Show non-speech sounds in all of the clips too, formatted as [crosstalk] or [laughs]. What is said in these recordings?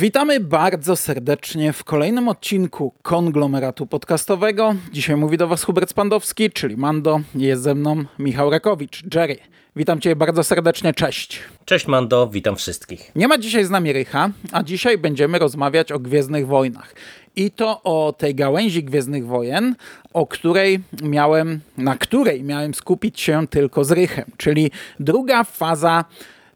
Witamy bardzo serdecznie w kolejnym odcinku konglomeratu podcastowego. Dzisiaj mówi do Was Hubert Spandowski, czyli Mando. Jest ze mną Michał Rakowicz, Jerry. Witam Cię bardzo serdecznie, cześć. Cześć Mando, witam wszystkich. Nie ma dzisiaj z nami Rycha, a dzisiaj będziemy rozmawiać o Gwiezdnych Wojnach. I to o tej gałęzi Gwiezdnych Wojen, o której miałem, na której miałem skupić się tylko z Rychem, czyli druga faza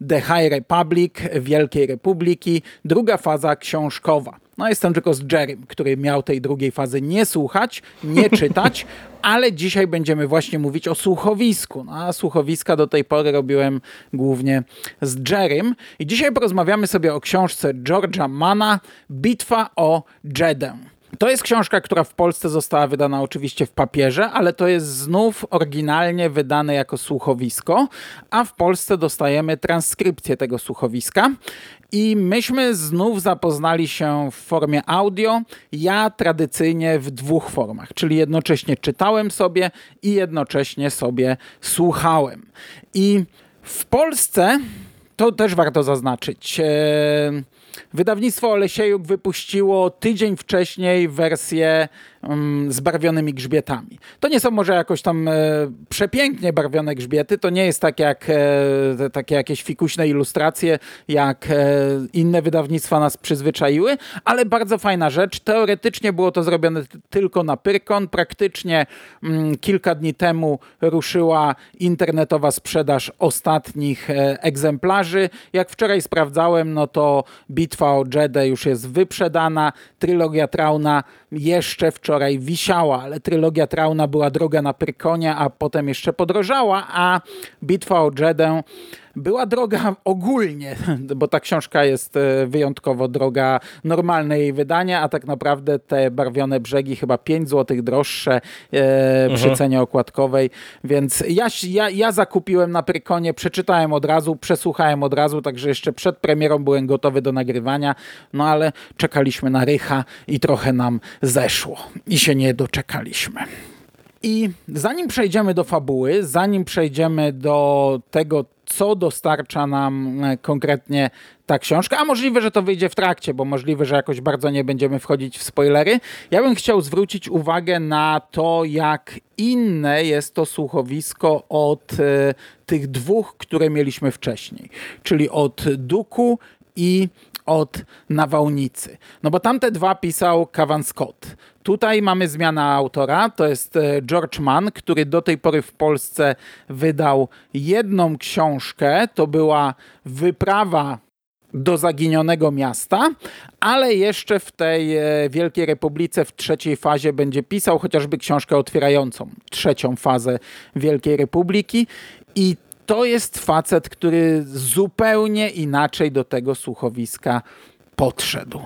The High Republic, Wielkiej Republiki, druga faza książkowa. No jestem tylko z Jerrym, który miał tej drugiej fazy nie słuchać, nie [laughs] czytać, ale dzisiaj będziemy właśnie mówić o słuchowisku. No, a słuchowiska do tej pory robiłem głównie z Jerrym. I dzisiaj porozmawiamy sobie o książce George'a Mana Bitwa o Jedę. To jest książka, która w Polsce została wydana oczywiście w papierze, ale to jest znów oryginalnie wydane jako słuchowisko, a w Polsce dostajemy transkrypcję tego słuchowiska. I myśmy znów zapoznali się w formie audio. Ja tradycyjnie w dwóch formach, czyli jednocześnie czytałem sobie i jednocześnie sobie słuchałem. I w Polsce to też warto zaznaczyć. E, Wydawnictwo Olesiejuk wypuściło tydzień wcześniej wersję um, z barwionymi grzbietami. To nie są może jakoś tam e, przepięknie barwione grzbiety, to nie jest tak jak e, takie jakieś fikuśne ilustracje, jak e, inne wydawnictwa nas przyzwyczaiły, ale bardzo fajna rzecz. Teoretycznie było to zrobione tylko na Pyrkon. Praktycznie mm, kilka dni temu ruszyła internetowa sprzedaż ostatnich egzemplarzy. Jak wczoraj sprawdzałem, no to Bitwa o Jedę już jest wyprzedana. Trylogia Trauna jeszcze wczoraj wisiała, ale trylogia Trauna była droga na Prykonie, a potem jeszcze podrożała, a Bitwa o Jedę była droga ogólnie, [laughs] bo ta książka jest e, wyjątkowo droga, normalne jej wydanie, a tak naprawdę te barwione brzegi chyba 5 zł droższe e, przy mhm. cenie okładkowej, więc ja, ja, ja zakupiłem na Prykonie, przeczytałem od razu, przesłuchałem od razu, także jeszcze przed premierą byłem gotowy do nagrywania, no ale czekaliśmy na Rycha i trochę nam zeszło i się nie doczekaliśmy. I zanim przejdziemy do fabuły, zanim przejdziemy do tego, co dostarcza nam e, konkretnie ta książka, a możliwe, że to wyjdzie w trakcie, bo możliwe, że jakoś bardzo nie będziemy wchodzić w spoilery. Ja bym chciał zwrócić uwagę na to, jak inne jest to słuchowisko od e, tych dwóch, które mieliśmy wcześniej, czyli od Duku i od nawałnicy. No bo tamte dwa pisał Kavan Scott. Tutaj mamy zmianę autora, to jest e, George Mann, który do tej pory w Polsce wydał jedną książkę, to była Wyprawa do zaginionego miasta, ale jeszcze w tej e, Wielkiej Republice w trzeciej fazie będzie pisał chociażby książkę otwierającą trzecią fazę Wielkiej Republiki i to jest facet, który zupełnie inaczej do tego słuchowiska podszedł.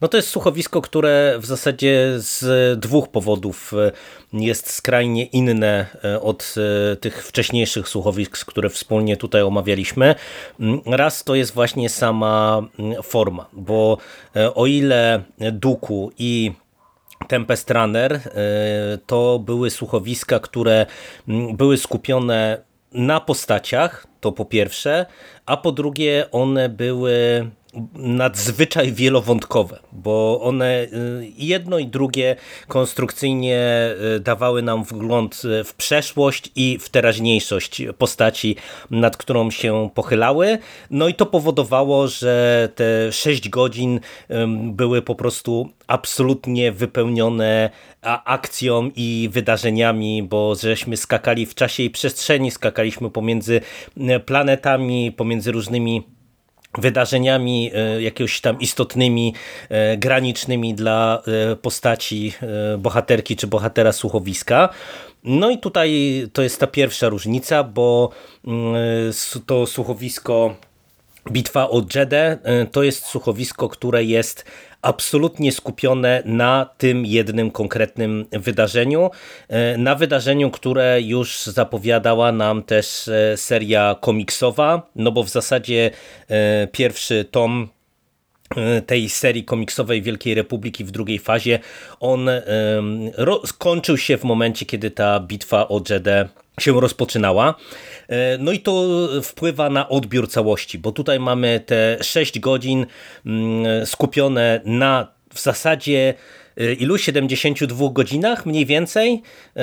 No to jest słuchowisko, które w zasadzie z dwóch powodów e, jest skrajnie inne e, od e, tych wcześniejszych słuchowisk, które wspólnie tutaj omawialiśmy. Mm, raz to jest właśnie sama mm, forma, bo o ile Duku i Tempest Runner to były słuchowiska, które mm, były skupione na postaciach, to po pierwsze, a po drugie one były nadzwyczaj wielowątkowe, bo one y, jedno i drugie konstrukcyjnie y, dawały nam wgląd w przeszłość i w teraźniejszość postaci, nad którą się pochylały. No i to powodowało, że te 6 godzin były po prostu absolutnie wypełnione akcją i wydarzeniami, bo żeśmy skakali w czasie i przestrzeni, skakaliśmy pomiędzy planetami, pomiędzy różnymi wydarzeniami e, jakiegoś tam istotnymi, e, granicznymi dla e, postaci bohaterki czy bohatera słuchowiska. No i tutaj to jest ta pierwsza różnica, bo mm, to słuchowisko Bitwa o Jedę to jest słuchowisko, które jest absolutnie skupione na tym jednym konkretnym wydarzeniu. E, na wydarzeniu, które już zapowiadała nam też e, seria komiksowa, no bo w zasadzie pierwszy tom tej serii komiksowej Wielkiej Republiki w drugiej fazie, on skończył się w momencie, kiedy ta bitwa o Jedę się rozpoczynała. E, no i to wpływa na odbiór całości, bo tutaj mamy te 6 godzin mm, skupione na w zasadzie e, ilu 72 godzinach mniej więcej e,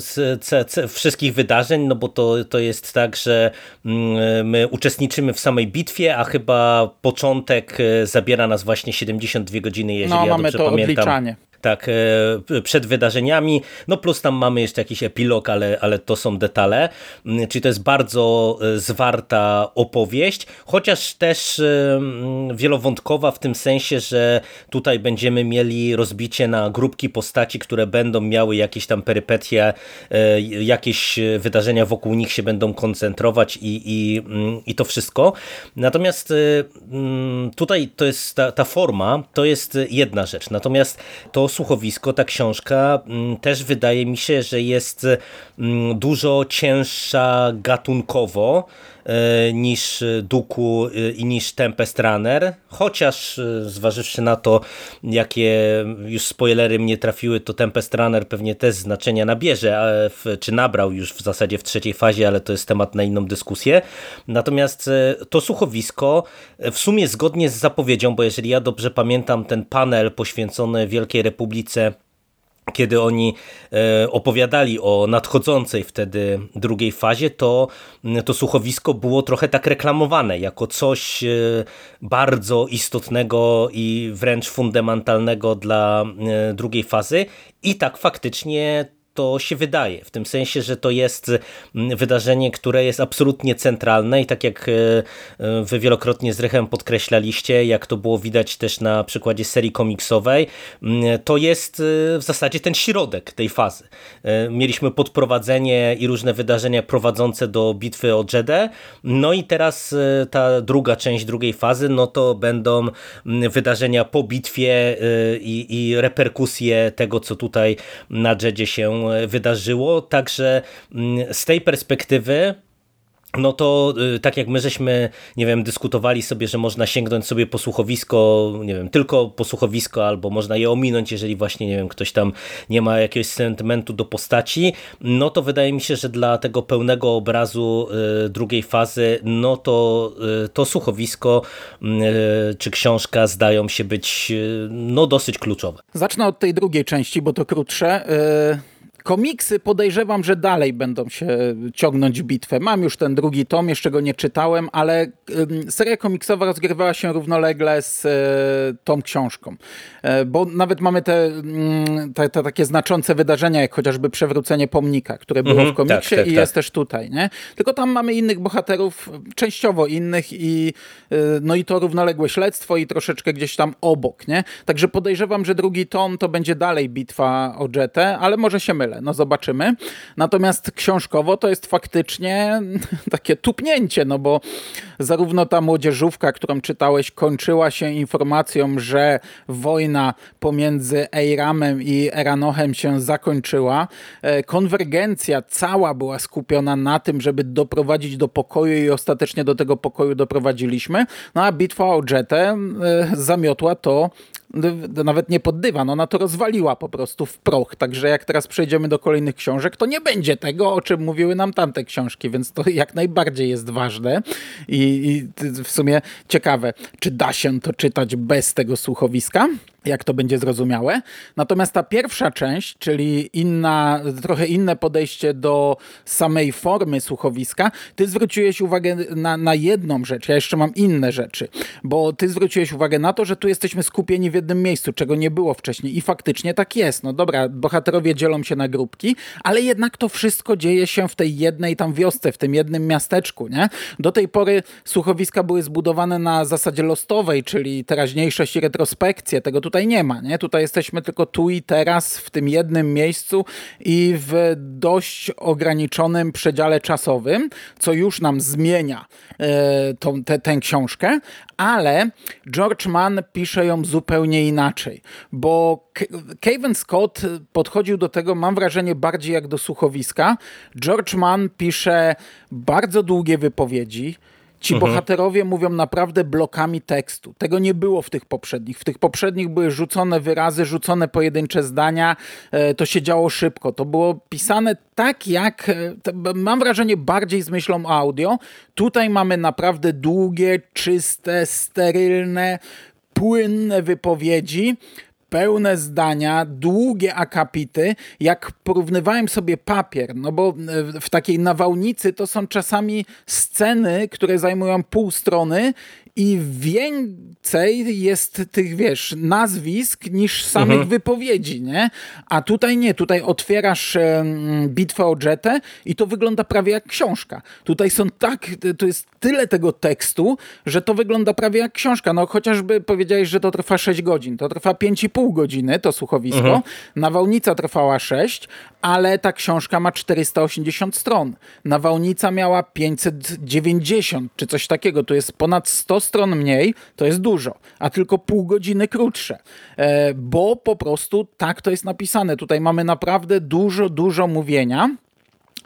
z, wszystkich wydarzeń, no bo to, to jest tak, że mm, my uczestniczymy w samej bitwie, a chyba początek zabiera nas właśnie 72 godziny, jeżeli no, ja mamy dobrze to pamiętam. Odliczanie tak, e, przed wydarzeniami, no plus tam mamy jeszcze jakiś epilog, ale, ale to są detale, mm, czyli to jest bardzo e, zwarta opowieść, chociaż też e, wielowątkowa w tym sensie, że tutaj będziemy mieli rozbicie na grupki postaci, które będą miały jakieś tam perypetie, jakieś wydarzenia wokół nich się będą koncentrować i, i, mm, i to wszystko. Natomiast tutaj to jest ta, ta forma, to jest jedna rzecz, natomiast to słuchowisko, ta książka mm, też wydaje mi się, że jest mm, dużo cięższa gatunkowo niż Duku e, i niż Tempest Runner, chociaż e, zważywszy na to, jakie już spoilery mnie trafiły, to Tempest Runner pewnie też znaczenia nabierze, czy nabrał już w zasadzie w trzeciej fazie, ale to jest temat na inną dyskusję. Natomiast to słuchowisko w sumie zgodnie z zapowiedzią, bo jeżeli ja dobrze pamiętam ten panel poświęcony Wielkiej Republice kiedy oni e, opowiadali o nadchodzącej wtedy drugiej fazie, to to słuchowisko było trochę tak reklamowane jako coś e, bardzo istotnego i wręcz fundamentalnego dla e, drugiej fazy. I tak faktycznie to się wydaje, w tym sensie, że to jest mm, wydarzenie, które jest absolutnie centralne i tak jak e, e, wy wielokrotnie z Rychem podkreślaliście, jak to było widać też na przykładzie serii komiksowej, mm, to jest e, w zasadzie ten środek tej fazy. Mieliśmy podprowadzenie i różne wydarzenia prowadzące do bitwy o Jedę, no i teraz ta druga część drugiej fazy, no to będą mm, wydarzenia po bitwie i, i reperkusje tego, co tutaj na Jedzie się wydarzyło, także mm, z tej perspektywy no to y, tak jak my żeśmy, nie wiem, dyskutowali sobie, że można sięgnąć sobie po słuchowisko, nie wiem, tylko po słuchowisko, albo można je ominąć, jeżeli właśnie, nie wiem, ktoś tam nie ma jakiegoś sentymentu do postaci, no to wydaje mi się, że dla tego pełnego obrazu y, drugiej fazy, no to y, to słuchowisko czy książka zdają się być no dosyć kluczowe. Zacznę od tej drugiej części, bo to krótsze. Komiksy podejrzewam, że dalej będą się ciągnąć bitwę. Mam już ten drugi tom, jeszcze go nie czytałem, ale seria komiksowa rozgrywała się równolegle z e, tą książką. E, bo nawet mamy te, mm, te, te takie znaczące wydarzenia, jak chociażby przewrócenie pomnika, które było mhm, w komiksie tak, tak, i tak. jest też tutaj. Nie? Tylko tam mamy innych bohaterów, częściowo innych i e, no i to równoległe śledztwo i troszeczkę gdzieś tam obok. Nie? Także podejrzewam, że drugi tom to będzie dalej bitwa o Jetę, ale może się mylę no zobaczymy. Natomiast książkowo to jest faktycznie [laughs] takie tupnięcie, no bo zarówno ta młodzieżówka, którą czytałeś, kończyła się informacją, że wojna pomiędzy Eiramem i Eranochem się zakończyła. E, konwergencja cała była skupiona na tym, żeby doprowadzić do pokoju i ostatecznie do tego pokoju doprowadziliśmy. No a bitwa o Jetę e, zamiotła to nawet nie pod dywan, ona to rozwaliła po prostu w proch. Także jak teraz przejdziemy do kolejnych książek, to nie będzie tego, o czym mówiły nam tamte książki, więc to jak najbardziej jest ważne i, i w sumie ciekawe, czy da się to czytać bez tego słuchowiska jak to będzie zrozumiałe. Natomiast ta pierwsza część, czyli inna, trochę inne podejście do samej formy słuchowiska, ty zwróciłeś uwagę na, na jedną rzecz, ja jeszcze mam inne rzeczy, bo ty zwróciłeś uwagę na to, że tu jesteśmy skupieni w jednym miejscu, czego nie było wcześniej i faktycznie tak jest. No dobra, bohaterowie dzielą się na grupki, ale jednak to wszystko dzieje się w tej jednej tam wiosce, w tym jednym miasteczku, nie? Do tej pory słuchowiska były zbudowane na zasadzie lostowej, czyli teraźniejszość i retrospekcję, tego tutaj nie ma. Nie? Tutaj jesteśmy tylko tu i teraz, w tym jednym miejscu i w dość ograniczonym przedziale czasowym, co już nam zmienia e, tą, te, tę książkę, ale George Mann pisze ją zupełnie inaczej, bo Kevin Scott podchodził do tego, mam wrażenie, bardziej jak do słuchowiska. George Mann pisze bardzo długie wypowiedzi, Ci mhm. bohaterowie mówią naprawdę blokami tekstu. Tego nie było w tych poprzednich. W tych poprzednich były rzucone wyrazy, rzucone pojedyncze zdania. E, to się działo szybko. To było pisane tak jak, e, mam wrażenie, bardziej z myślą o audio. Tutaj mamy naprawdę długie, czyste, sterylne, płynne wypowiedzi pełne zdania, długie akapity, jak porównywałem sobie papier, no bo e, w takiej nawałnicy to są czasami sceny, które zajmują pół strony i więcej jest tych, wiesz, nazwisk niż samych mhm. wypowiedzi, nie? A tutaj nie, tutaj otwierasz e, bitwę o Jetę i to wygląda prawie jak książka. Tutaj są tak, to jest tyle tego tekstu, że to wygląda prawie jak książka. No chociażby powiedziałeś, że to trwa 6 godzin, to trwa 5,5 godziny, to słuchowisko. Mhm. Nawałnica trwała 6, ale ta książka ma 480 stron. Nawałnica miała 590 czy coś takiego. To jest ponad 100 stron mniej, to jest dużo, a tylko pół godziny krótsze. E, bo po prostu tak to jest napisane. Tutaj mamy naprawdę dużo, dużo mówienia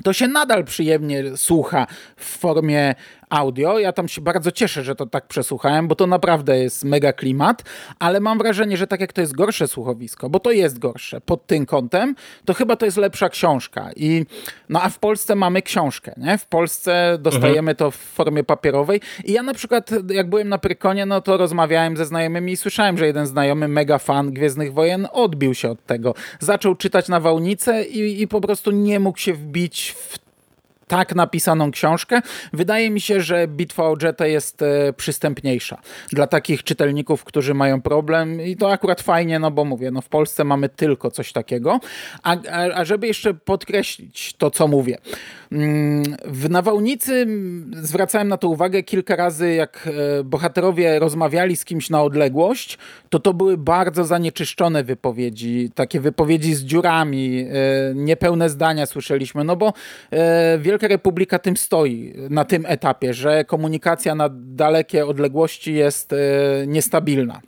to się nadal przyjemnie słucha w formie audio. Ja tam się bardzo cieszę, że to tak przesłuchałem, bo to naprawdę jest mega klimat, ale mam wrażenie, że tak jak to jest gorsze słuchowisko, bo to jest gorsze pod tym kątem, to chyba to jest lepsza książka. I, no a w Polsce mamy książkę, nie? W Polsce dostajemy mhm. to w formie papierowej i ja na przykład jak byłem na Prykonie, no to rozmawiałem ze znajomymi i słyszałem, że jeden znajomy, mega fan Gwiezdnych Wojen, odbił się od tego. Zaczął czytać na Wałnicę i, i po prostu nie mógł się wbić w tak napisaną książkę. Wydaje mi się, że Bitwa o Jetę jest e, przystępniejsza dla takich czytelników, którzy mają problem i to akurat fajnie, no bo mówię, no w Polsce mamy tylko coś takiego. A, a, a żeby jeszcze podkreślić to, co mówię. Mm, w Nawałnicy zwracałem na to uwagę kilka razy, jak e, bohaterowie rozmawiali z kimś na odległość, to to były bardzo zanieczyszczone wypowiedzi, takie wypowiedzi z dziurami, e, niepełne zdania słyszeliśmy, no bo Wielka Wielka Republika tym stoi na tym etapie, że komunikacja na dalekie odległości jest e, niestabilna.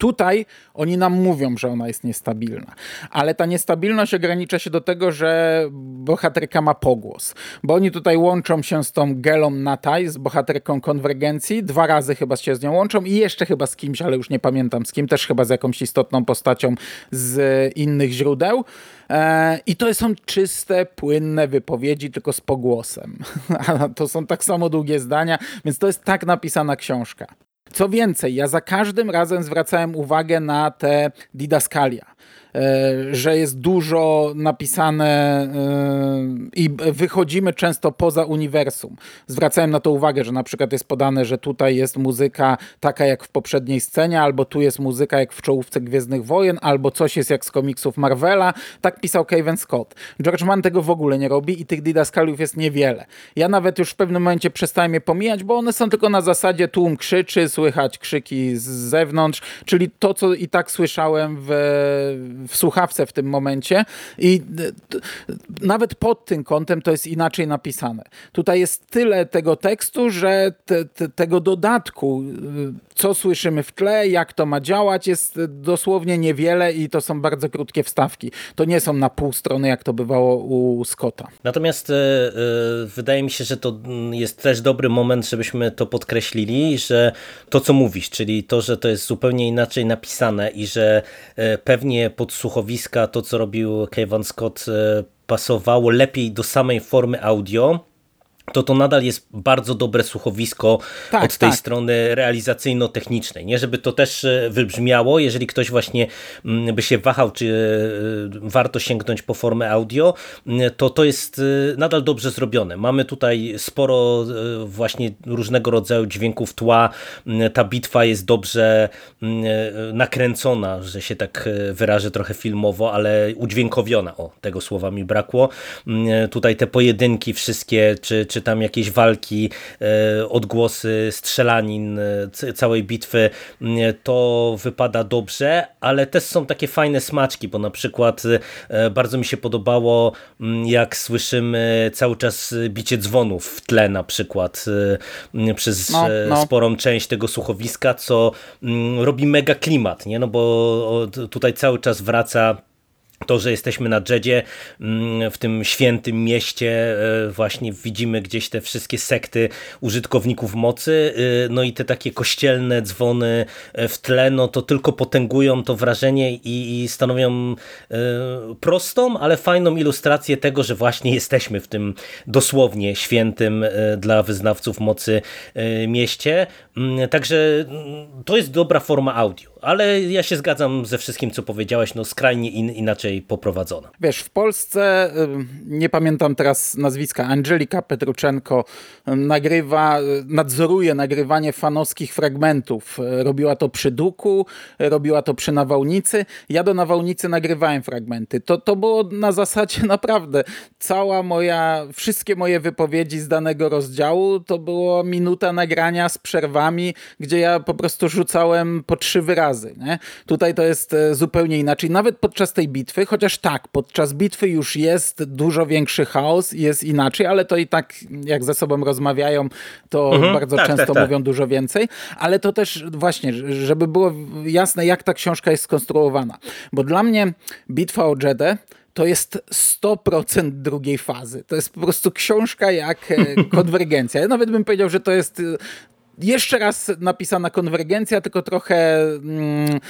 Tutaj oni nam mówią, że ona jest niestabilna, ale ta niestabilność ogranicza się do tego, że bohaterka ma pogłos, bo oni tutaj łączą się z tą Gelą Nataj, z bohaterką konwergencji, dwa razy chyba się z nią łączą i jeszcze chyba z kimś, ale już nie pamiętam z kim, też chyba z jakąś istotną postacią z innych źródeł. E, I to są czyste, płynne wypowiedzi, tylko z pogłosem. [laughs] to są tak samo długie zdania, więc to jest tak napisana książka. Co więcej, ja za każdym razem zwracałem uwagę na te didaskalia. E, że jest dużo napisane e, i wychodzimy często poza uniwersum. Zwracałem na to uwagę, że na przykład jest podane, że tutaj jest muzyka taka jak w poprzedniej scenie, albo tu jest muzyka jak w czołówce Gwiezdnych Wojen, albo coś jest jak z komiksów Marvela. Tak pisał Kevin Scott. George Mann tego w ogóle nie robi i tych didaskaliów jest niewiele. Ja nawet już w pewnym momencie przestałem je pomijać, bo one są tylko na zasadzie tłum krzyczy, słychać krzyki z zewnątrz, czyli to, co i tak słyszałem w w słuchawce w tym momencie i nawet pod tym kątem to jest inaczej napisane. Tutaj jest tyle tego tekstu, że te, te, tego dodatku, co słyszymy w tle, jak to ma działać, jest dosłownie niewiele i to są bardzo krótkie wstawki. To nie są na pół strony, jak to bywało u Scotta. Natomiast e, e, wydaje mi się, że to jest też dobry moment, żebyśmy to podkreślili, że to, co mówisz, czyli to, że to jest zupełnie inaczej napisane i że e, pewnie pod słuchowiska, to co robił Kevin Scott pasowało lepiej do samej formy audio, to to nadal jest bardzo dobre słuchowisko tak, od tej tak. strony realizacyjno-technicznej. Nie, żeby to też e, wybrzmiało, jeżeli ktoś właśnie mm, by się wahał, czy e, warto sięgnąć po formę audio, mm, to to jest e, nadal dobrze zrobione. Mamy tutaj sporo właśnie różnego rodzaju dźwięków tła. Mm, ta bitwa jest dobrze nakręcona, że się tak wyrażę trochę filmowo, ale udźwiękowiona. O, tego słowa mi brakło. Tutaj te pojedynki wszystkie, czy, czy czy tam jakieś walki, e, odgłosy strzelanin e, całej bitwy, to wypada dobrze, ale też są takie fajne smaczki, bo na przykład e, bardzo mi się podobało, jak słyszymy cały czas bicie dzwonów w tle na przykład przez no, no. sporą część tego słuchowiska, co robi mega klimat, nie? no bo tutaj cały czas wraca to, że jesteśmy na Jedzie, mm, w tym świętym mieście, e, właśnie widzimy gdzieś te wszystkie sekty użytkowników mocy, e, no i te takie kościelne dzwony e, w tle, no to tylko potęgują to wrażenie i, stanowią prostą, ale fajną ilustrację tego, że właśnie jesteśmy w tym dosłownie świętym dla wyznawców mocy mieście. Mm, także mm, to jest dobra forma audio, ale ja się zgadzam ze wszystkim, co powiedziałeś, no skrajnie in, inaczej poprowadzona. Wiesz, w Polsce, nie pamiętam teraz nazwiska, Angelika Petruczenko nagrywa, nadzoruje nagrywanie fanowskich fragmentów. Robiła to przy Duku, robiła to przy Nawałnicy. Ja do Nawałnicy nagrywałem fragmenty. To, to było na zasadzie [laughs] naprawdę cała moja, wszystkie moje wypowiedzi z danego rozdziału to było minuta nagrania z przerwami, gdzie ja po prostu rzucałem po trzy wyrazy. Nie? Tutaj to jest e, zupełnie inaczej. Nawet podczas tej bitwy, chociaż tak, podczas bitwy już jest dużo większy chaos i jest inaczej, ale to i tak jak ze sobą rozmawiają, to mhm, bardzo tak, często tak, tak. mówią dużo więcej, ale to też właśnie, żeby było jasne, jak ta książka jest skonstruowana. Bo dla mnie bitwa o Jedę to jest 100% drugiej fazy. To jest po prostu książka jak e, [laughs] konwergencja. Ja nawet bym powiedział, że to jest jeszcze raz napisana konwergencja, tylko trochę mm,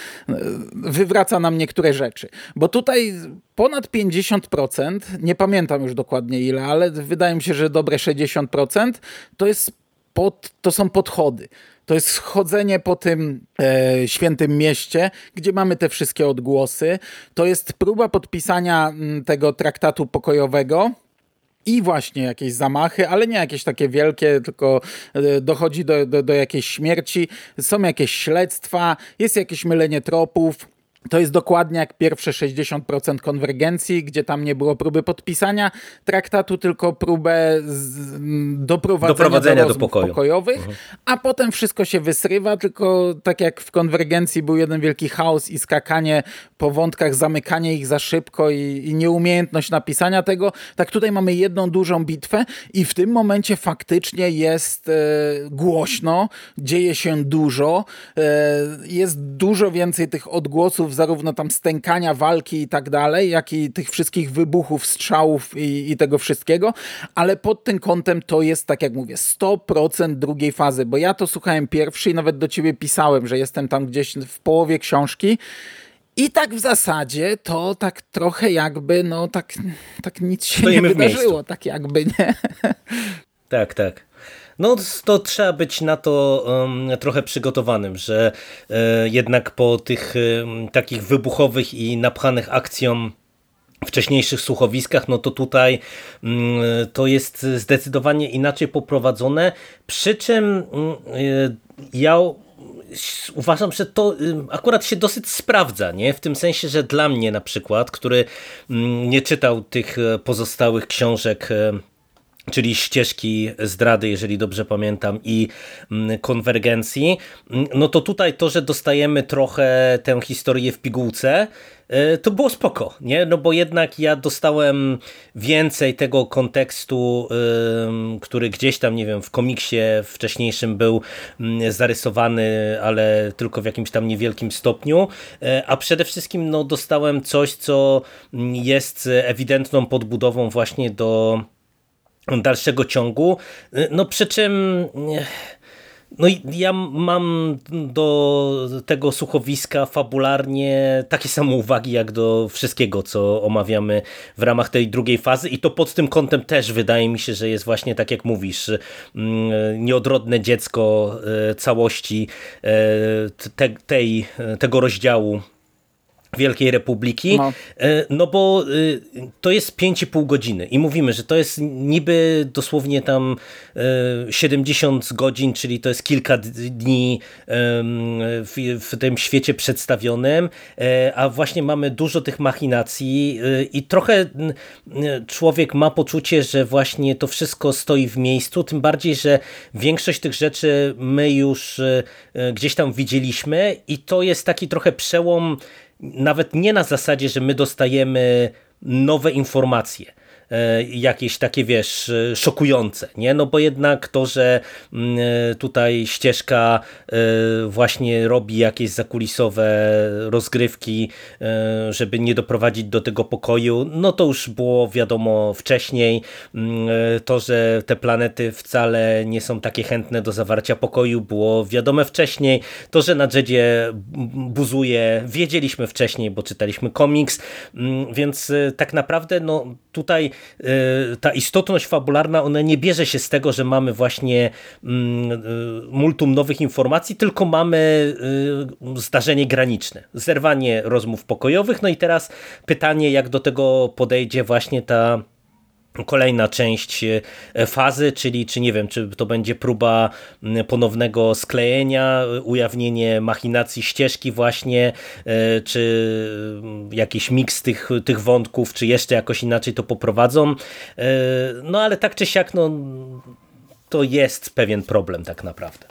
wywraca nam niektóre rzeczy. Bo tutaj ponad 50%, nie pamiętam już dokładnie ile, ale wydaje mi się, że dobre 60% to, jest pod, to są podchody. To jest chodzenie po tym e, świętym mieście, gdzie mamy te wszystkie odgłosy. To jest próba podpisania m, mm, tego traktatu pokojowego i właśnie jakieś zamachy, ale nie jakieś takie wielkie, tylko e, dochodzi do, do, do jakiejś śmierci, są jakieś śledztwa, jest jakieś mylenie tropów. To jest dokładnie jak pierwsze 60% konwergencji, gdzie tam nie było próby podpisania traktatu, tylko próbę doprowadzenia, doprowadzenia do, do pokoju. pokojowych, mhm. a potem wszystko się wysrywa, tylko tak jak w konwergencji był jeden wielki chaos i skakanie po wątkach, zamykanie ich za szybko i, i nieumiejętność napisania tego, tak tutaj mamy jedną dużą bitwę i w tym momencie faktycznie jest e, głośno, dzieje się dużo, e, jest dużo więcej tych odgłosów zarówno tam stękania, walki i tak dalej, jak i tych wszystkich wybuchów, strzałów i, i tego wszystkiego, ale pod tym kątem to jest, tak jak mówię, 100% drugiej fazy, bo ja to słuchałem pierwszy i nawet do ciebie pisałem, że jestem tam gdzieś w połowie książki. I tak w zasadzie to tak trochę jakby, no tak, tak nic się Stoimy nie wydarzyło, tak jakby, nie? [laughs] Tak, tak. No to trzeba być na to um, trochę przygotowanym, że e, jednak po tych e, takich wybuchowych i napchanych akcją wcześniejszych słuchowiskach, no to tutaj mm, to jest zdecydowanie inaczej poprowadzone, przy czym mm, e, ja uważam, że to akurat się dosyć sprawdza, nie? W tym sensie, że dla mnie na przykład, który mm, nie czytał tych pozostałych książek czyli ścieżki zdrady, jeżeli dobrze pamiętam, i mm, konwergencji, mm, no to tutaj to, że dostajemy trochę tę historię w pigułce, e, to było spoko, nie? No bo jednak ja dostałem więcej tego kontekstu, który gdzieś tam, nie wiem, w komiksie wcześniejszym był mm, zarysowany, ale tylko w jakimś tam niewielkim stopniu, e, a przede wszystkim no, dostałem coś, co jest ewidentną podbudową właśnie do dalszego ciągu. No przy czym no ja mam do tego słuchowiska fabularnie takie same uwagi jak do wszystkiego, co omawiamy w ramach tej drugiej fazy i to pod tym kątem też wydaje mi się, że jest właśnie tak jak mówisz, mm, nieodrodne dziecko całości te, tej, tego rozdziału Wielkiej Republiki, no. E, no bo e, to jest 5,5 godziny i mówimy, że to jest niby dosłownie tam 70 e, godzin, czyli to jest kilka dni w tym świecie przedstawionym, a właśnie mamy dużo tych machinacji i trochę człowiek ma poczucie, że właśnie to wszystko stoi w miejscu, tym bardziej, że większość tych rzeczy my już gdzieś tam widzieliśmy i to jest taki trochę przełom nawet nie na zasadzie, że my dostajemy nowe informacje, jakieś takie, wiesz, szokujące, nie? No bo jednak to, że mm, tutaj ścieżka właśnie robi jakieś zakulisowe rozgrywki, żeby nie doprowadzić do tego pokoju, no to już było wiadomo wcześniej. Mm, to, że te planety wcale nie są takie chętne do zawarcia pokoju, było wiadome wcześniej. To, że na Jedzie buzuje, wiedzieliśmy wcześniej, bo czytaliśmy komiks, mm, więc tak naprawdę no, tutaj y, ta istotność fabularna, ona nie bierze się z tego, że mamy właśnie mm, y, multum nowych informacji, tylko mamy zdarzenie graniczne, zerwanie rozmów pokojowych, no i teraz pytanie, jak do tego podejdzie właśnie ta kolejna część e, fazy, czyli czy nie wiem, czy to będzie próba ponownego sklejenia, ujawnienie machinacji ścieżki właśnie, e, czy jakiś miks tych, tych wątków, czy jeszcze jakoś inaczej to poprowadzą. E, no ale tak czy siak, no, to jest pewien problem tak naprawdę.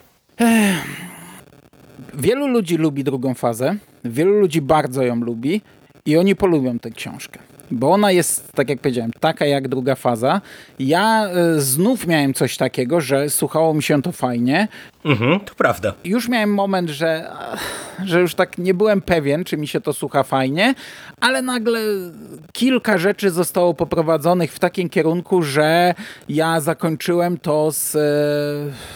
Wielu ludzi lubi drugą fazę, wielu ludzi bardzo ją lubi i oni polubią tę książkę bo ona jest, tak jak powiedziałem, taka jak druga faza. Ja y, znów miałem coś takiego, że słuchało mi się to fajnie. Mhm, to prawda. Już miałem moment, że, że już tak nie byłem pewien, czy mi się to słucha fajnie, ale nagle kilka rzeczy zostało poprowadzonych w takim kierunku, że ja zakończyłem to z,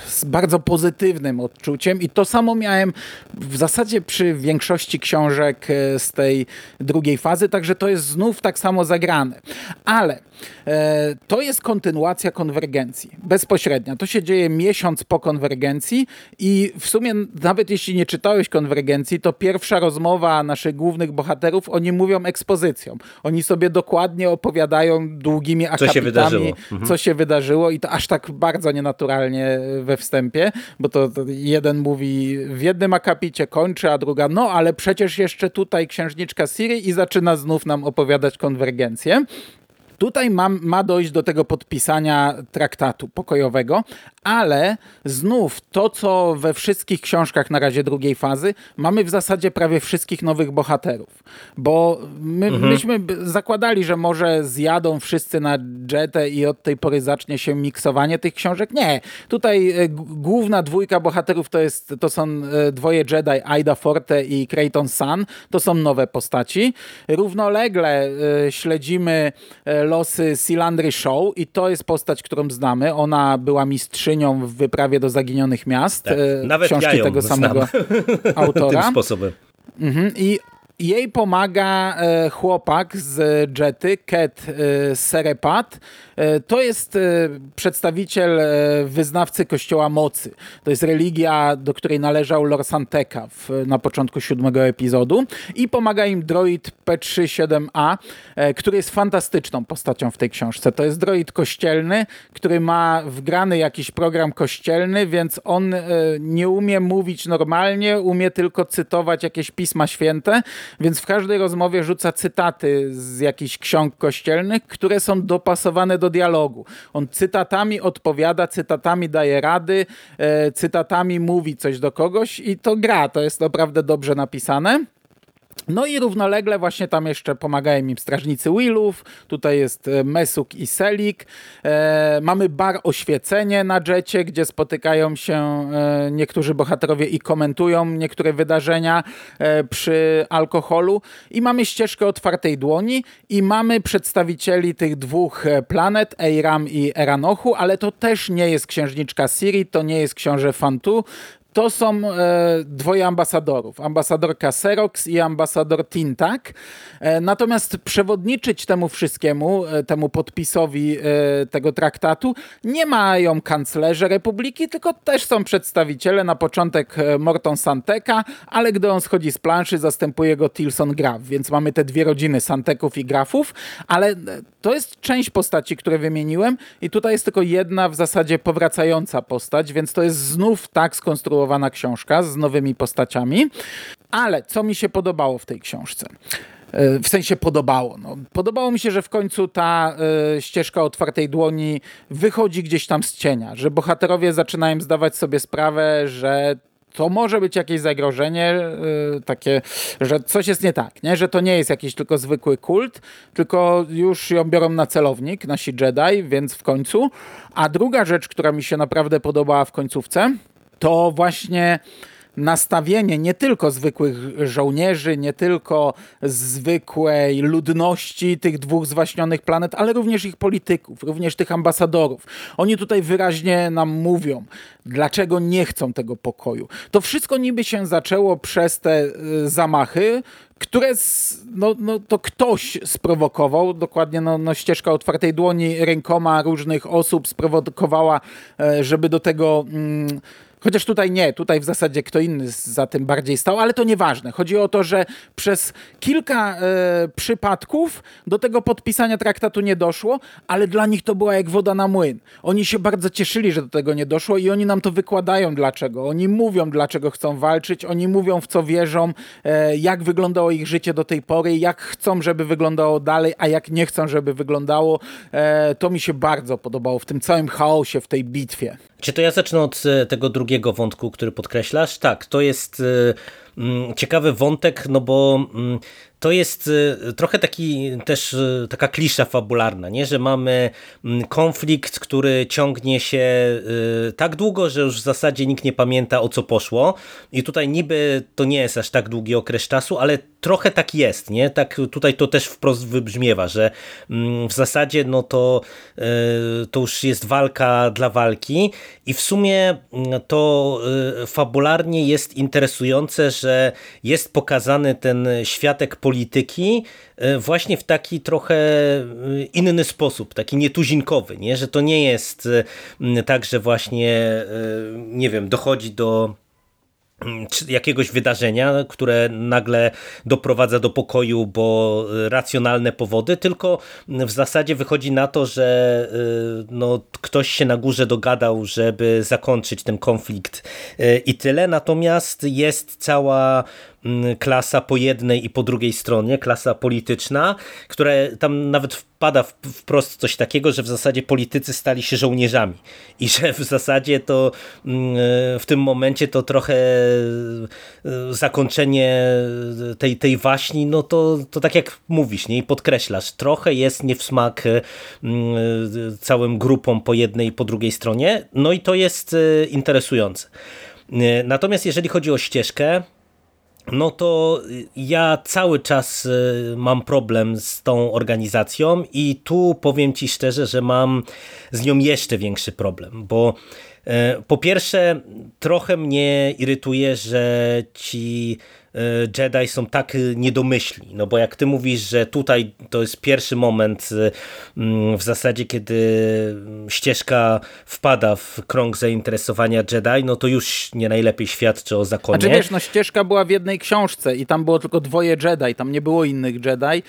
z bardzo pozytywnym odczuciem i to samo miałem w zasadzie przy większości książek e, z tej drugiej fazy, także to jest znów tak samo zagrane. Ale to jest kontynuacja konwergencji, bezpośrednia. To się dzieje miesiąc po konwergencji i w sumie nawet jeśli nie czytałeś konwergencji, to pierwsza rozmowa naszych głównych bohaterów, oni mówią ekspozycją. Oni sobie dokładnie opowiadają długimi akapitami, co się wydarzyło, mhm. co się wydarzyło i to aż tak bardzo nienaturalnie we wstępie, bo to, to jeden mówi w jednym akapicie kończy, a druga no, ale przecież jeszcze tutaj księżniczka Siri i zaczyna znów nam opowiadać konwergencję. Tutaj ma, ma dojść do tego podpisania traktatu pokojowego, ale znów to, co we wszystkich książkach na razie drugiej fazy, mamy w zasadzie prawie wszystkich nowych bohaterów. Bo my, mhm. myśmy zakładali, że może zjadą wszyscy na jetę i od tej pory zacznie się miksowanie tych książek. Nie. Tutaj e, główna dwójka bohaterów to, jest, to są e, dwoje Jedi, Aida Forte i Creighton Sun. To są nowe postaci. Równolegle e, śledzimy losy Silandry Show i to jest postać, którą znamy. Ona była mistrzynią w wyprawie do zaginionych miast. Tak, nawet książki ja tego samego [laughs] autora. Tym sposobem. Mhm. I jej pomaga e, chłopak z Jety, Ket e, Serepat. E, to jest przedstawiciel wyznawcy Kościoła Mocy. To jest religia, do której należał Lor Santeka na początku siódmego epizodu. I pomaga im droid P37A, który jest fantastyczną postacią w tej książce. To jest droid kościelny, który ma wgrany jakiś program kościelny, więc on nie umie mówić normalnie, umie tylko cytować jakieś pisma święte więc w każdej rozmowie rzuca cytaty z jakichś ksiąg kościelnych, które są dopasowane do dialogu. On cytatami odpowiada, cytatami daje rady, e, cytatami mówi coś do kogoś i to gra. To jest naprawdę dobrze napisane. No i równolegle właśnie tam jeszcze pomagają im strażnicy Willów, tutaj jest e, Mesuk i Selik. E, mamy bar oświecenie na jecie, gdzie spotykają się e, niektórzy bohaterowie i komentują niektóre wydarzenia e, przy alkoholu. I mamy ścieżkę otwartej dłoni i mamy przedstawicieli tych dwóch e, planet, Eiram i Eranochu, ale to też nie jest księżniczka Siri, to nie jest książę Fantu, to są e, dwoje ambasadorów. Ambasadorka Xerox i ambasador Tintak. E, natomiast przewodniczyć temu wszystkiemu, e, temu podpisowi tego traktatu nie mają kanclerze Republiki, tylko też są przedstawiciele. Na początek Morton Santeka, ale gdy on schodzi z planszy, zastępuje go Tilson Graf. Więc mamy te dwie rodziny Santeków i Grafów, ale to jest część postaci, które wymieniłem i tutaj jest tylko jedna w zasadzie powracająca postać, więc to jest znów tak skonstruowane skonstruowana książka z nowymi postaciami. Ale co mi się podobało w tej książce? E, w sensie podobało. No, podobało mi się, że w końcu ta y, ścieżka otwartej dłoni wychodzi gdzieś tam z cienia, że bohaterowie zaczynają zdawać sobie sprawę, że to może być jakieś zagrożenie, yy, takie, że coś jest nie tak, nie? że to nie jest jakiś tylko zwykły kult, tylko już ją biorą na celownik, nasi Jedi, więc w końcu. A druga rzecz, która mi się naprawdę podobała w końcówce, to właśnie nastawienie nie tylko zwykłych żołnierzy, nie tylko zwykłej ludności tych dwóch zwaśnionych planet, ale również ich polityków, również tych ambasadorów. Oni tutaj wyraźnie nam mówią, dlaczego nie chcą tego pokoju. To wszystko niby się zaczęło przez te y, zamachy, które no, no, to ktoś sprowokował, dokładnie no, no, ścieżka otwartej dłoni rękoma różnych osób sprowokowała, e, żeby do tego... Mm, Chociaż tutaj nie, tutaj w zasadzie kto inny za tym bardziej stał, ale to nieważne. Chodzi o to, że przez kilka e, przypadków do tego podpisania traktatu nie doszło, ale dla nich to była jak woda na młyn. Oni się bardzo cieszyli, że do tego nie doszło i oni nam to wykładają dlaczego. Oni mówią, dlaczego chcą walczyć, oni mówią, w co wierzą, e, jak wyglądało ich życie do tej pory, jak chcą, żeby wyglądało dalej, a jak nie chcą, żeby wyglądało. E, to mi się bardzo podobało w tym całym chaosie, w tej bitwie. Czy to ja zacznę od tego drugiego wątku, który podkreślasz? Tak, to jest mm, ciekawy wątek, no bo mm, to jest y, trochę taki też y, taka klisza fabularna, nie? że mamy mm, konflikt, który ciągnie się y, tak długo, że już w zasadzie nikt nie pamięta o co poszło i tutaj niby to nie jest aż tak długi okres czasu, ale trochę tak jest, nie? Tak tutaj to też wprost wybrzmiewa, że mm, w zasadzie no to, to już jest walka dla walki i w sumie mm, to fabularnie jest interesujące, że jest pokazany ten światek polityki e, właśnie w taki trochę e, inny sposób, taki nietuzinkowy, nie? że to nie jest e, tak, że właśnie, nie wiem, dochodzi do jakiegoś wydarzenia, które nagle doprowadza do pokoju, bo racjonalne powody, tylko w zasadzie wychodzi na to, że y, no, ktoś się na górze dogadał, żeby zakończyć ten konflikt y, i tyle. Natomiast jest cała klasa po jednej i po drugiej stronie, klasa polityczna, która tam nawet wpada wprost coś takiego, że w zasadzie politycy stali się żołnierzami i że w zasadzie to mm, w tym momencie to trochę e, zakończenie tej, tej waśni, no to, to tak jak mówisz nie? i podkreślasz, trochę jest nie w smak e, mm, całym grupom po jednej i po drugiej stronie, no i to jest e, interesujące. Natomiast jeżeli chodzi o ścieżkę, no to ja cały czas y, mam problem z tą organizacją i tu powiem Ci szczerze, że mam z nią jeszcze większy problem, bo e, po pierwsze trochę mnie irytuje, że ci Jedi są tak niedomyślni, no bo jak ty mówisz, że tutaj to jest pierwszy moment e, mm, w zasadzie, kiedy ścieżka wpada w krąg zainteresowania Jedi, no to już nie najlepiej świadczy o zakonie. Znaczy wiesz, no ścieżka była w jednej książce i tam było tylko dwoje Jedi, tam nie było innych Jedi,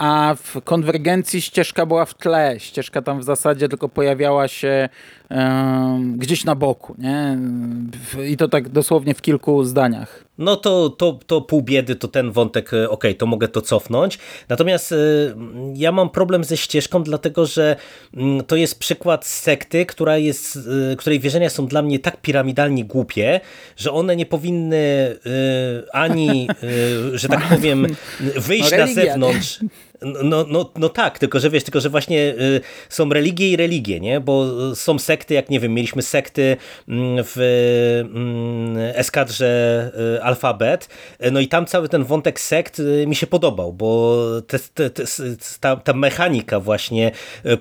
a w konwergencji ścieżka była w tle. Ścieżka tam w zasadzie tylko pojawiała się gdzieś na boku. Nie? I to tak dosłownie w kilku zdaniach. No to, to, to pół biedy, to ten wątek, e, ok, to mogę to cofnąć. Natomiast e, ja mam problem ze ścieżką, dlatego że mm, to jest przykład sekty, która jest, e, której wierzenia są dla mnie tak piramidalnie głupie, że one nie powinny ani, że tak [laughs] powiem, wyjść no, na zewnątrz. No, no, no tak, tylko że wiesz, tylko że właśnie y, są religie i religie, nie? Bo są sekty, jak nie wiem, mieliśmy sekty mm, w mm, eskadrze y, Alfabet, no i tam cały ten wątek sekt y, mi się podobał, bo te, te, te, ta, ta mechanika właśnie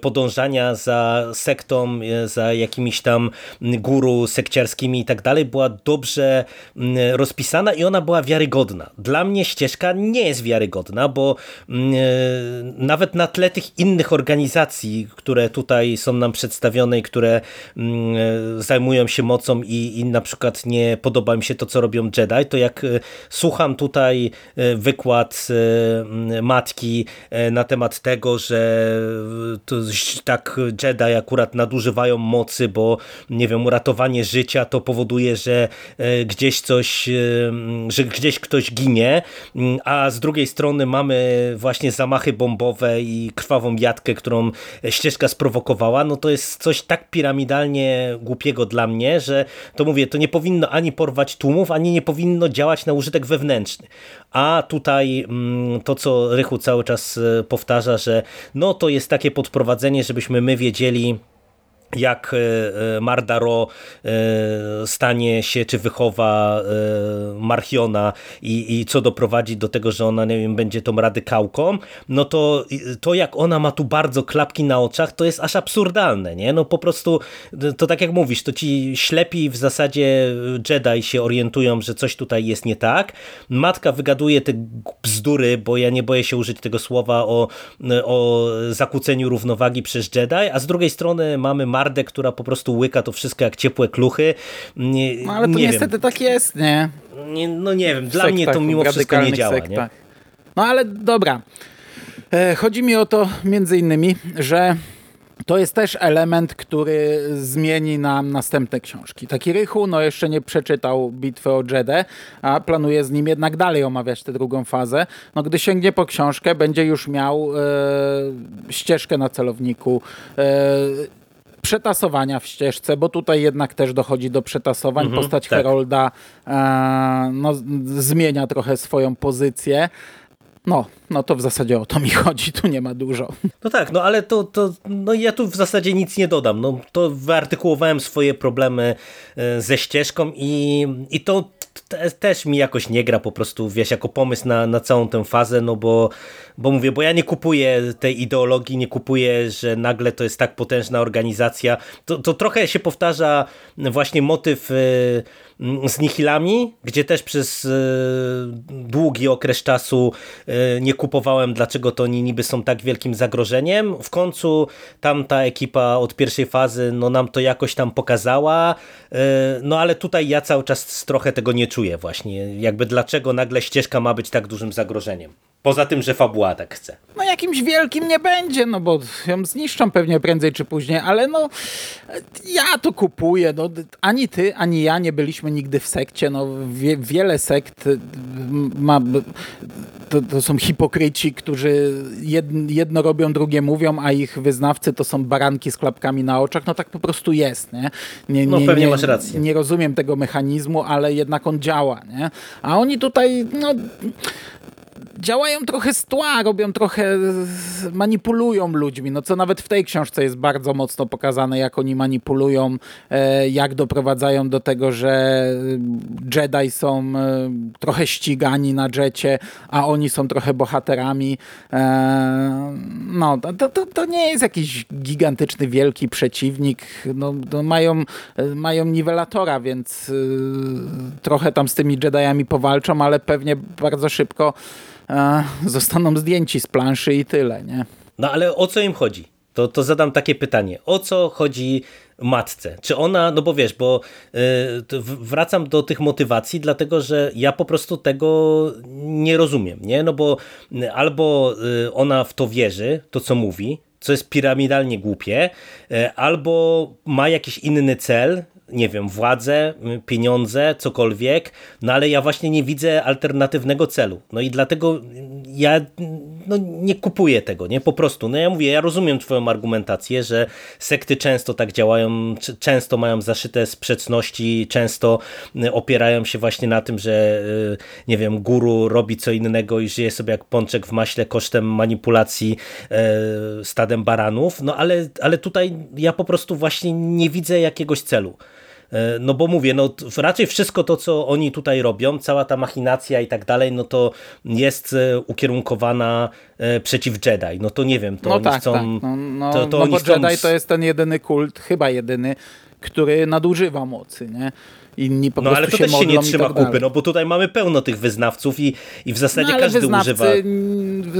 podążania za sektą, za jakimiś tam guru sekciarskimi i tak dalej była dobrze mm, rozpisana i ona była wiarygodna. Dla mnie ścieżka nie jest wiarygodna, bo nawet na tle tych innych organizacji, które tutaj są nam przedstawione i które mm, zajmują się mocą i, i na przykład nie podoba mi się to, co robią Jedi, to jak e, słucham tutaj e, wykład e, matki na temat tego, że tak Jedi akurat nadużywają mocy, bo nie wiem, uratowanie życia to powoduje, że gdzieś coś, że gdzieś ktoś ginie, a z drugiej strony mamy właśnie zamach zamachy bombowe i krwawą jatkę, którą ścieżka sprowokowała, no to jest coś tak piramidalnie głupiego dla mnie, że to mówię, to nie powinno ani porwać tłumów, ani nie powinno działać na użytek wewnętrzny. A tutaj mm, to, co Rychu cały czas e, powtarza, że no to jest takie podprowadzenie, żebyśmy my wiedzieli, jak e, e, Mardaro e, stanie się, czy wychowa Marchiona i, i co doprowadzi do tego, że ona, nie wiem, będzie tą radykałką, no to to jak ona ma tu bardzo klapki na oczach, to jest aż absurdalne, nie? No po prostu, to tak jak mówisz, to ci ślepi w zasadzie Jedi się orientują, że coś tutaj jest nie tak. Matka wygaduje te bzdury, bo ja nie boję się użyć tego słowa o, o zakłóceniu równowagi przez Jedi, a z drugiej strony mamy mardę, która po prostu łyka to wszystko jak ciepłe kluchy. Nie, no ale to nie niestety wiem. tak jest, nie? nie? No nie wiem, dla mnie to mimo wszystko nie działa. Nie? No ale dobra. E, chodzi mi o to między innymi, że to jest też element, który zmieni nam następne książki. Taki Rychu no jeszcze nie przeczytał Bitwy o Jedę, a planuje z nim jednak dalej omawiać tę drugą fazę. No gdy sięgnie po książkę, będzie już miał e, ścieżkę na celowniku, e, przetasowania w ścieżce, bo tutaj jednak też dochodzi do przetasowań. Mhm, Postać tak. Herolda e, no, zmienia trochę swoją pozycję. No, no to w zasadzie o to mi chodzi, tu nie ma dużo. No tak, no ale to, to no ja tu w zasadzie nic nie dodam. No, to wyartykułowałem swoje problemy e, ze ścieżką i, i to te, też mi jakoś nie gra po prostu, wiesz, jako pomysł na, na całą tę fazę, no bo, bo mówię, bo ja nie kupuję tej ideologii, nie kupuję, że nagle to jest tak potężna organizacja. To, to trochę się powtarza właśnie motyw y, z Nihilami, gdzie też przez y, długi okres czasu y, nie kupowałem, dlaczego to oni niby są tak wielkim zagrożeniem. W końcu tamta ekipa od pierwszej fazy, no nam to jakoś tam pokazała, no ale tutaj ja cały czas trochę tego nie czuję właśnie, jakby dlaczego nagle ścieżka ma być tak dużym zagrożeniem. Poza tym, że fabuła tak chce. No jakimś wielkim nie będzie, no bo ją zniszczą pewnie prędzej czy później, ale no ja to kupuję. No, ani ty, ani ja nie byliśmy nigdy w sekcie. No, wie, wiele sekt ma, to, to, są hipokryci, którzy jedno robią, drugie mówią, a ich wyznawcy to są baranki z klapkami na oczach. No tak po prostu jest. Nie, nie, no pewnie nie, masz rację. Nie rozumiem tego mechanizmu, ale jednak on działa. Nie? A oni tutaj no, działają trochę z tła, robią trochę, manipulują ludźmi, no co nawet w tej książce jest bardzo mocno pokazane, jak oni manipulują, e, jak doprowadzają do tego, że Jedi są e, trochę ścigani na jecie, a oni są trochę bohaterami. E, no, to, to, to nie jest jakiś gigantyczny, wielki przeciwnik. No mają, mają niwelatora, więc trochę tam z tymi Jediami powalczą, ale pewnie bardzo szybko zostaną zdjęci z planszy i tyle, nie? No ale o co im chodzi? To, to zadam takie pytanie. O co chodzi matce? Czy ona, no bo wiesz, bo y, wracam do tych motywacji, dlatego że ja po prostu tego nie rozumiem, nie? No bo y, albo y, ona w to wierzy, to co mówi, co jest piramidalnie głupie, albo ma jakiś inny cel, nie wiem, władzę, pieniądze, cokolwiek, no ale ja właśnie nie widzę alternatywnego celu. No i dlatego ja no, nie kupuję tego, nie? Po prostu. No ja mówię, ja rozumiem twoją argumentację, że sekty często tak działają, często mają zaszyte sprzeczności, często opierają się właśnie na tym, że y, nie wiem, guru robi co innego i żyje sobie jak pączek w maśle kosztem manipulacji y, stadem baranów, no ale, ale tutaj ja po prostu właśnie nie widzę jakiegoś celu. E, no bo mówię, no raczej wszystko to, co oni tutaj robią, cała ta machinacja i tak dalej, no to jest e, ukierunkowana e, przeciw Jedi. No to nie wiem, to no oni tak, chcą... Tak. No, no, to, to no bo chcą... Jedi to jest ten jedyny kult, chyba jedyny, który nadużywa mocy, nie? Inni po no ale to się też się nie trzyma tak kupy, no bo tutaj mamy pełno tych wyznawców i, i w zasadzie no, każdy wyznawcy, używa.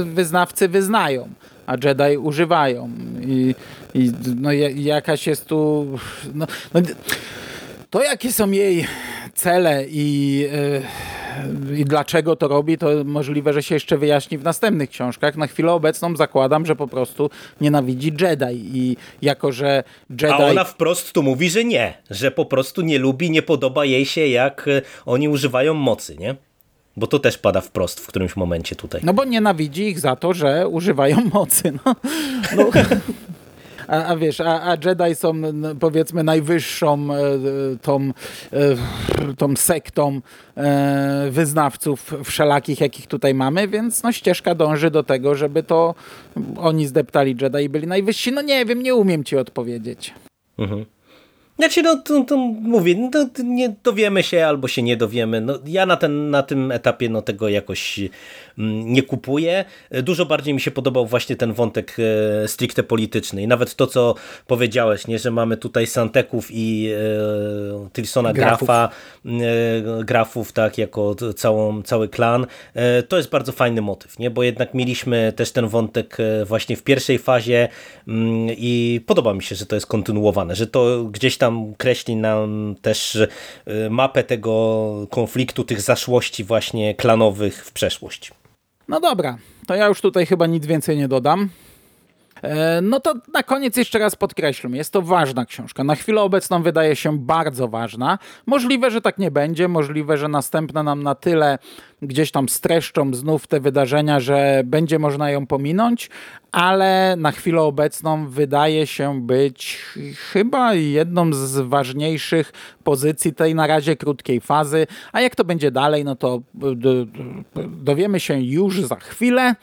Wyznawcy wyznają, a Jedi używają. I, i no, jakaś jest tu. No, no, to jakie są jej cele i, yy, i dlaczego to robi, to możliwe, że się jeszcze wyjaśni w następnych książkach. Na chwilę obecną zakładam, że po prostu nienawidzi Jedi i jako, że Jedi... A ona wprost tu mówi, że nie, że po prostu nie lubi, nie podoba jej się, jak e, oni używają mocy, nie? Bo to też pada wprost w którymś momencie tutaj. No bo nienawidzi ich za to, że używają mocy. No, [laughs] no. A, a, wiesz, a, a, Jedi są powiedzmy najwyższą e, tą, e, tą sektą e, wyznawców wszelakich, jakich tutaj mamy, więc no, ścieżka dąży do tego, żeby to oni zdeptali Jedi i byli najwyżsi. No nie wiem, nie umiem ci odpowiedzieć. Mhm. Znaczy, no to, to mówię, no, nie dowiemy się albo się nie dowiemy. No, ja na, ten, na tym etapie no, tego jakoś mm, nie kupuję. Dużo bardziej mi się podobał właśnie ten wątek e, stricte polityczny i nawet to, co powiedziałeś, nie, że mamy tutaj Santeków i e, Tilsona grafów. Grafa, e, grafów, tak, jako całą, cały klan. E, to jest bardzo fajny motyw, nie, bo jednak mieliśmy też ten wątek e, właśnie w pierwszej fazie mm, i podoba mi się, że to jest kontynuowane, że to gdzieś tam tam kreśli nam też y, mapę tego konfliktu, tych zaszłości właśnie klanowych w przeszłość. No dobra, to ja już tutaj chyba nic więcej nie dodam. E, no to na koniec jeszcze raz podkreślmy, jest to ważna książka. Na chwilę obecną wydaje się bardzo ważna. Możliwe, że tak nie będzie, możliwe, że następne nam na tyle gdzieś tam streszczą znów te wydarzenia, że będzie można ją pominąć, ale na chwilę obecną wydaje się być chyba jedną z ważniejszych pozycji tej na razie krótkiej fazy. A jak to będzie dalej, no to dowiemy się już za chwilę.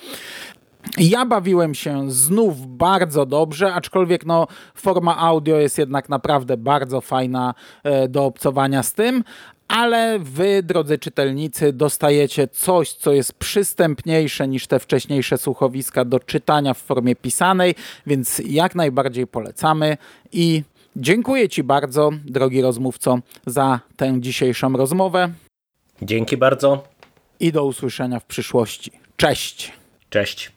Ja bawiłem się znów bardzo dobrze, aczkolwiek no, forma audio jest jednak naprawdę bardzo fajna e, do obcowania z tym, ale wy, drodzy czytelnicy, dostajecie coś, co jest przystępniejsze niż te wcześniejsze słuchowiska do czytania w formie pisanej, więc jak najbardziej polecamy i dziękuję Ci bardzo, drogi rozmówco, za tę dzisiejszą rozmowę. Dzięki bardzo. I do usłyszenia w przyszłości. Cześć. Cześć.